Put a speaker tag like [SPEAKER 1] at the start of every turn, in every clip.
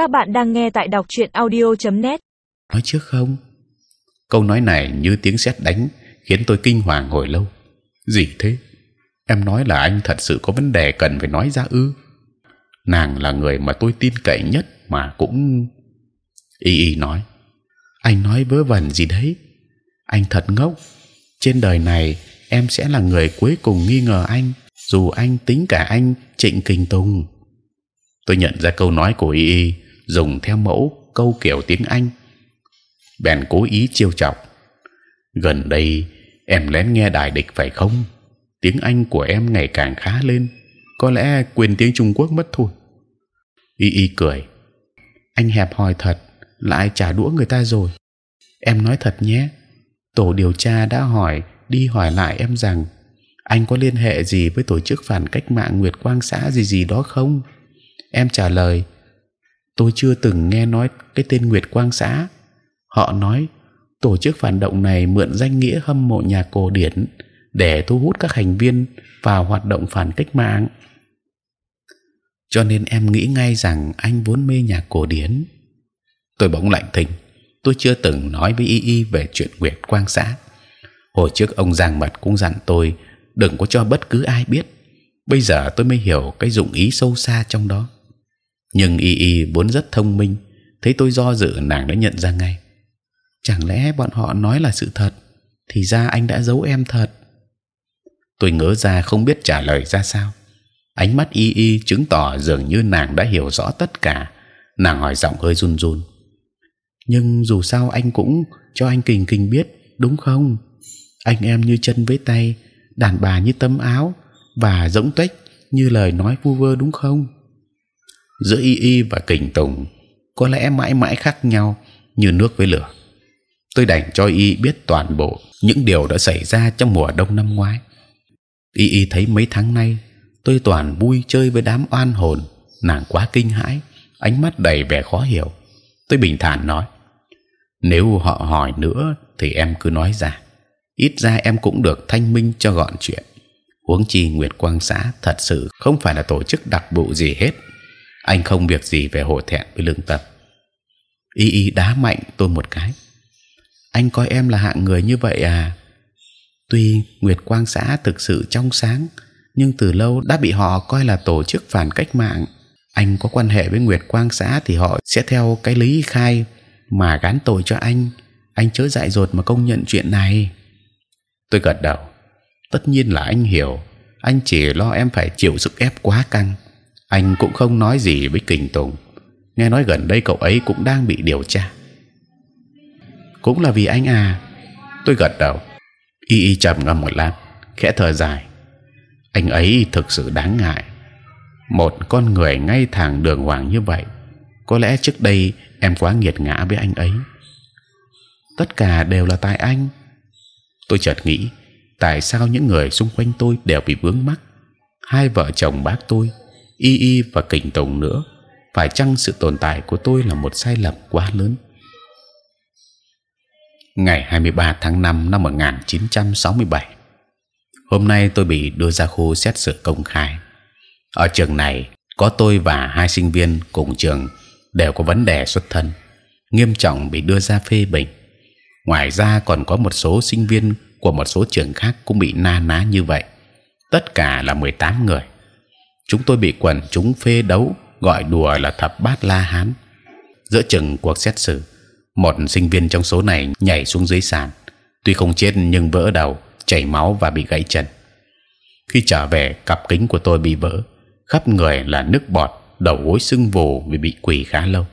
[SPEAKER 1] Các bạn đang nghe tại đọc truyện audio.net.
[SPEAKER 2] Nói trước không? Câu nói này như tiếng sét đánh khiến tôi kinh hoàng hồi lâu. Gì thế? Em nói là anh thật sự có vấn đề cần phải nói ra ư? Nàng là người mà tôi tin cậy nhất mà cũng y y nói. Anh nói vớ vẩn gì đấy? Anh thật ngốc. Trên đời này em sẽ là người cuối cùng nghi ngờ anh, dù anh tính cả anh Trịnh Kình Tùng. Tôi nhận ra câu nói của y y dùng theo mẫu câu kiểu tiếng Anh, bèn cố ý chiêu chọc. Gần đây em lén nghe đài địch phải không? Tiếng Anh của em ngày càng khá lên, có lẽ quên tiếng Trung Quốc mất thôi. Y y cười, anh hẹp hòi thật, lại trả đũa người ta rồi. Em nói thật nhé, tổ điều tra đã hỏi đi hỏi lại em rằng anh có liên hệ gì với tổ chức phản cách mạng Nguyệt Quang xã gì gì đó không? Em trả lời tôi chưa từng nghe nói cái tên Nguyệt Quang xã. Họ nói, tổ chức phản động này mượn danh nghĩa hâm mộ nhà cổ điển để thu hút các thành viên vào hoạt động phản cách mạng. Cho nên em nghĩ ngay rằng anh vốn mê nhạc cổ điển. Tôi bỗng lạnh thinh. Tôi chưa từng nói với Y Y về chuyện Nguyệt Quang xã. Hồi trước ông Giang Mật cũng dặn tôi, đừng có cho bất cứ ai biết. Bây giờ tôi mới hiểu cái dụng ý sâu xa trong đó nhưng y y vốn rất thông minh, thấy tôi do dự, nàng đã nhận ra ngay. Chẳng lẽ bọn họ nói là sự thật, thì ra anh đã giấu em thật? Tôi ngớ ra không biết trả lời ra sao. Ánh mắt y y chứng tỏ dường như nàng đã hiểu rõ tất cả. Nàng hỏi giọng hơi run run. Nhưng dù sao anh cũng cho anh kình kình biết, đúng không? Anh em như chân với tay, đàn bà như tấm áo và giống tuếch như lời nói vu vơ đúng không? Giữa y y và kình tùng có lẽ mãi mãi khác nhau như nước với lửa. Tôi đành cho y biết toàn bộ những điều đã xảy ra trong mùa đông năm ngoái. Y y thấy mấy tháng nay tôi toàn vui chơi với đám oan hồn, nàng quá kinh hãi, ánh mắt đầy vẻ khó hiểu. Tôi bình thản nói, nếu họ hỏi nữa thì em cứ nói ra. Ít ra em cũng được thanh minh cho gọn chuyện. Huống chi nguyệt quang xã thật sự không phải là tổ chức đặc vụ gì hết anh không việc gì về hổ thẹn với lương tâm. Y y đá mạnh tôi một cái. Anh coi em là hạng người như vậy à? Tuy nguyệt quang xã thực sự trong sáng, nhưng từ lâu đã bị họ coi là tổ chức phản cách mạng. Anh có quan hệ với nguyệt quang xã thì họ sẽ theo cái lý khai mà gán tội cho anh. Anh chớ dại dột mà công nhận chuyện này. Tôi gật đầu. Tất nhiên là anh hiểu. Anh chỉ lo em phải chịu sức ép quá căng anh cũng không nói gì với kình tùng. Nghe nói gần đây cậu ấy cũng đang bị điều tra. Cũng là vì anh à? Tôi gật đầu. Y y trầm ngâm một lát, khẽ thở dài. Anh ấy thực sự đáng ngại. Một con người ngay thẳng đường hoàng như vậy, có lẽ trước đây em quá nghiệt ngã với anh ấy. Tất cả đều là tại anh. Tôi chợt nghĩ, tại sao những người xung quanh tôi đều bị vướng mắc? Hai vợ chồng bác tôi y y và kình tùng nữa. Phải chăng sự tồn tại của tôi là một sai lầm quá lớn? Ngày 23 tháng 5 năm 1967 hôm nay tôi bị đưa ra khu xét xử công khai. Ở trường này, có tôi và hai sinh viên cùng trường đều có vấn đề xuất thân, nghiêm trọng bị đưa ra phê bình. Ngoài ra còn có một số sinh viên của một số trường khác cũng bị na ná như vậy. Tất cả là 18 người chúng tôi bị quần chúng phê đấu, gọi đùa là thập bát la hán. Giữa chừng cuộc xét xử, một sinh viên trong số này nhảy xuống dưới sàn. Tuy không chết nhưng vỡ đầu, chảy máu và bị gãy chân. Khi trở về, cặp kính của tôi bị vỡ. Khắp người là nước bọt, đầu gối sưng vù vì bị quỳ khá lâu.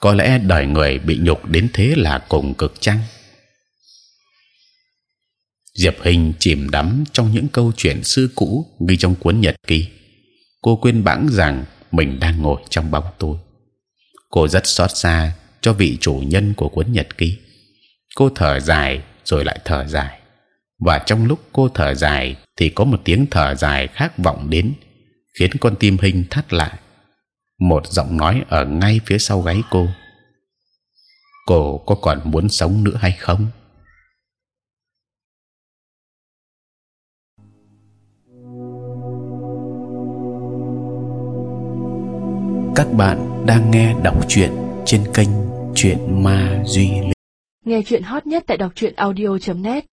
[SPEAKER 2] Có lẽ đời người bị nhục đến thế là cùng cực chăng? Diệp hình chìm đắm trong những câu chuyện xưa cũ ghi trong cuốn nhật ký cô quên bẵng rằng mình đang ngồi trong bóng tối. Cô rất xót xa cho vị chủ nhân của cuốn nhật ký. Cô thở dài rồi lại thở dài, và trong lúc cô thở dài thì có một tiếng thở dài khác vọng đến, khiến con tim hình thắt lại. Một giọng nói ở ngay phía sau gáy cô. Cô có còn muốn sống nữa hay không?
[SPEAKER 3] Các bạn
[SPEAKER 2] đang nghe đọc truyện trên kênh Chuyện Ma Duy Linh.
[SPEAKER 1] Nghe chuyện hot nhất tại đọc truyện audio.net